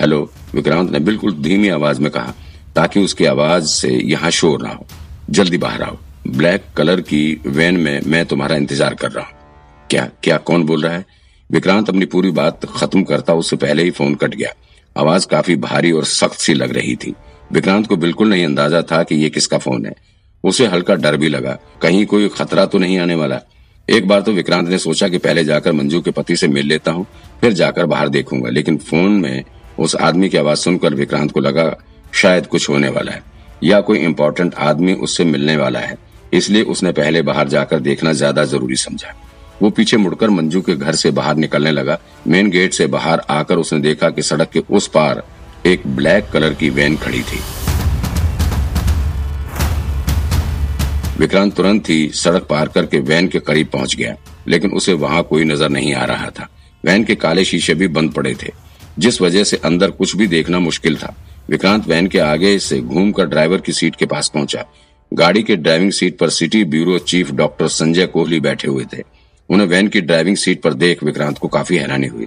Hello Vikrant ने बिल्कुल धीमी आवाज़ में कहा, ताकि उसकी आवाज़ से यहाँ शोर ना हो। जल्दी बाहर आओ। ब्लैक कलर की वैन में मैं तुम्हारा इंतज़ार कर रहा हूँ। क्या क्या कौन बोल रहा है? विक्रांत अपनी पूरी बात खत्म करता उससे पहले ही फ़ोन कट गया। आवाज़ काफ़ी भारी और सख्त सी लग रही थी। विक्रांत को बिल्कुल नहीं अंदाज़ा था कि ये किसका फ़ोन है। उसे हल्का डर भी लगा। कहीं कोई खतरा तो नहीं आने वाला। एक बार तो विक्रांत ने सोचा कि पहले जाकर मंजू के पति से मिल लेता हूँ, फिर जाकर बाहर देखूँगा, लेकिन फ़ोन में उस आदमी की आवाज़ सुनकर विक्रांत को लगा, शायद कुछ होने वाला है, या कोई इम्पोर्टेंट आदमी उससे मिलने वाला है। इसलिए उसने पहले बाहर जाकर देखना ज़्यादा ज़रूरी समझा। वो पीछे मुड़कर मंजू के घर से बाहर निकलने लगा। मेन गेट से बाहर आकर उसने देखा कि सड़क के उस पार एक ब्लैक कलर की वैन खड़ी थी। विक्रांत तुरंत ही सड़क पार करके वैन के करीब पहुँच गया, लेकिन उसे वहाँ कोई नज़र नहीं आ रहा था। वैन के काले शीशे भी बंद पड़े थे। जिस वजह से अंदर कुछ भी देखना मुश्किल था। विक्रांत वैन के आगे से घूमकर ड्राइवर की सीट के पास पहुँचा। गाड़ी के ड्राइविंग सीट पर city bureau chief doctor Sanjay Kohli बैठे हुए थे। उन्हें वैन की ड्राइविंग सीट पर देख विक्रांत को काफ़ी हैरानी हुई।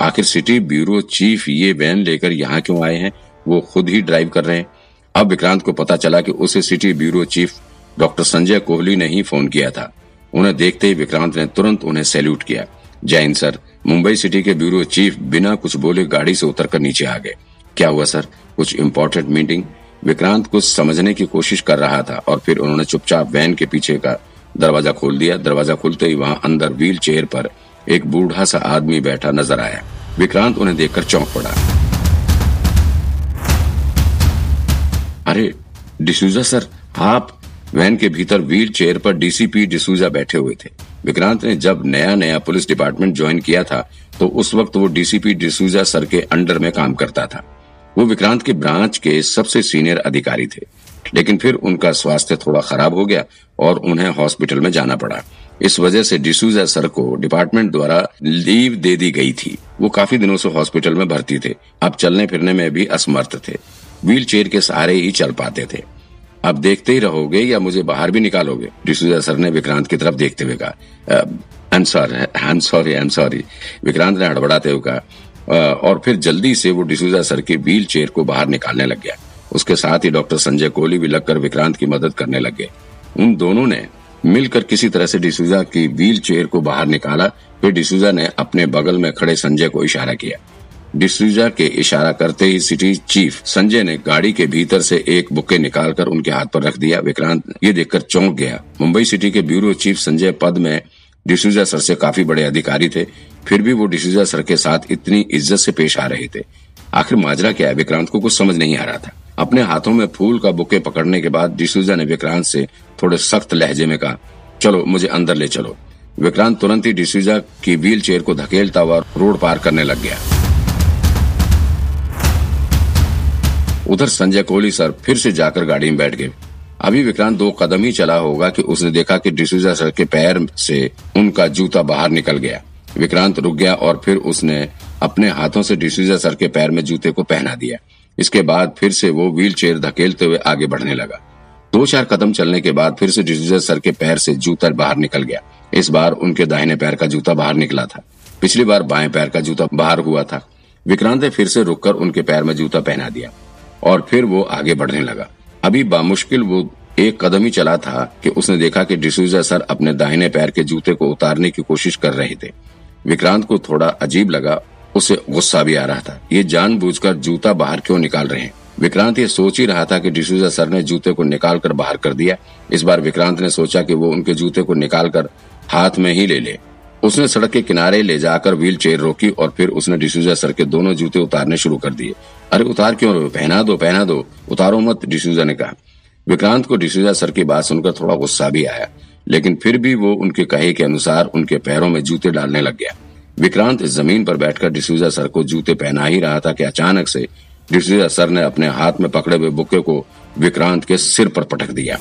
आखिर सिटी ब्यूरो चीफ ये वैन लेकर यहाँ क्यों आए हैं? वो खुद ही ड्राइव कर रहे हैं। अब विक्रांत को पता चला कि उसे city bureau chief doctor Sanjay Kohli ने ही फ़ोन किया था। उन्हें देखते ही विक्रांत ने तुरंत उन्हें सैल्यूट किया। जैन सर। मुंबई सिटी के ब्यूरो चीफ बिना कुछ बोले गाड़ी से उतरकर नीचे आ गए। क्या हुआ, सर? कुछ इम्पोर्टेंट मीटिंग विक्रांत कुछ समझने की कोशिश कर रहा था और फिर उन्होंने चुपचाप वैन के पीछे का दरवाज़ा खोल दिया। दरवाज़ा खुलते ही वहाँ अंदर व्हील चेयर पर एक बूढ़ा सा आदमी बैठा नज़र आया। विक्रांत उन्हें देखकर चौंक पड़ा। अरे, डिसूजा सर, आप वैन के भीतर व्हील चेयर पर डीसीपी डिसूजा बैठे हुए थे। विक्रांत ने जब नया नया पुलिस डिपार्टमेंट ज्वाइन किया था तो उस वक्त वो डीसीपी डिसूजा सर के अंडर में काम करता था। वो विक्रांत के ब्रांच के सबसे सीनियर अधिकारी थे। लेकिन फिर उनका स्वास्थ्य थोड़ा खराब हो गया और उन्हें हॉस्पिटल में जाना पड़ा। इस वजह से डिसूजा सर को डिपार्टमेंट द्वारा लीव दे दी गई थी। वो काफ़ी दिनों से हॉस्पिटल में भर्ती थे। अब चलने फिरने में भी असमर्थ थे। व्हील चेयर के सहारे ही चल पाते थे। अब देखते ही रहोगे या मुझे बाहर भी निकालोगे? डिसूजा सर ने विक्रांत की तरफ़ देखते हुए कहा I am sorry I am sorry Vikrant ने हड़बड़ाते हुए कहा और फिर जल्दी से वो डिसूजा सर के व्हील चेयर को बाहर निकालने लग गया। उसके साथ ही डॉक्टर संजय कोहली भी लगकर विक्रांत की मदद करने लग गए। उन दोनों ने मिलकर किसी तरह से डिसूजा की व्हील चेयर को बाहर निकाला, फिर डिसूजा ने अपने बगल में खड़े संजय को इशारा किया। डिसूजा के इशारा करते ही सिटी चीफ संजय ने गाड़ी के भीतर से एक बुके निकालकर उनके हाथ पर रख दिया। विक्रांत ये देखकर चौंक गया। मुंबई सिटी के ब्यूरो चीफ संजय पद में डिसूजा सर से काफ़ी बड़े अधिकारी थे। फिर भी वो डिसूजा सर के साथ इतनी इज़्ज़त से पेश आ रहे थे। आखिर माजरा क्या है? विक्रांत को कुछ समझ नहीं आ रहा था। अपने हाथों में फूल का बुके पकड़ने के बाद डिसूजा ने विक्रांत से थोड़े सख्त लहजे में कहा, चलो, मुझे अंदर ले चलो। विक्रांत तुरंत ही डिसूजा की व्हील चेयर को धकेलता हुआ रोड पार करने लग गया। उधर संजय कोहली सर फिर से जाकर गाड़ी में बैठ गए। अभी विक्रांत दो कदम ही चला होगा कि उसने देखा कि डिसूजा सर के पैर से उनका जूता बाहर निकल गया। विक्रांत रुक गया और फिर उसने अपने हाथों से डिसूजा सर के पैर में जूते को पहना दिया। इसके बाद फिर से वो व्हील चेयर धकेलते हुए आगे बढ़ने लगा। दो चार कदम चलने के बाद फिर से डिसूजा सर के पैर से जूता बाहर निकल गया। इस बार उनके दाहिने पैर का जूता बाहर निकला था। पिछली बार बाएँ पैर का जूता बाहर हुआ था। विक्रांत ने फिर से रुककर उनके पैर में जूता पहना दिया। और फिर वो आगे बढ़ने लगा। अभी बामुश्किल वो एक कदम ही चला था कि उसने देखा कि डिसूजा सर अपने दाहिने पैर के जूते को उतारने की कोशिश कर रहे थे। विक्रांत को थोड़ा अजीब लगा, उसे गुस्सा भी आ रहा था। ये जानबूझकर जूता बाहर क्यों निकाल रहे हैं? विक्रांत ये सोच ही रहा था कि डिसूजा सर ने जूते को निकाल कर बाहर कर दिया। इस बार विक्रांत ने सोचा कि वो उनके जूते को निकाल कर हाथ में ही ले ले। उसने सड़क के किनारे ले जाकर व्हील चेयर रोकी और फिर उसने डिसूजा सर के दोनों जूते उतारने शुरू कर दिए। अरे उतार क्यों रहे पहना दो पहना दो। उतारो मत, डिसूजा ने कहा। विक्रांत को डिसूजा सर की बात सुनकर थोड़ा गुस्सा भी आया, लेकिन फिर भी वो उनके कहे के अनुसार उनके पैरों में जूते डालने लग गया। विक्रांत ज़मीन पर बैठकर डिसूजा सर को जूते पहना ही रहा था कि अचानक से डिसूजा सर ने अपने हाथ में पकड़े हुए बुके को विक्रांत के सिर पर पटक दिया।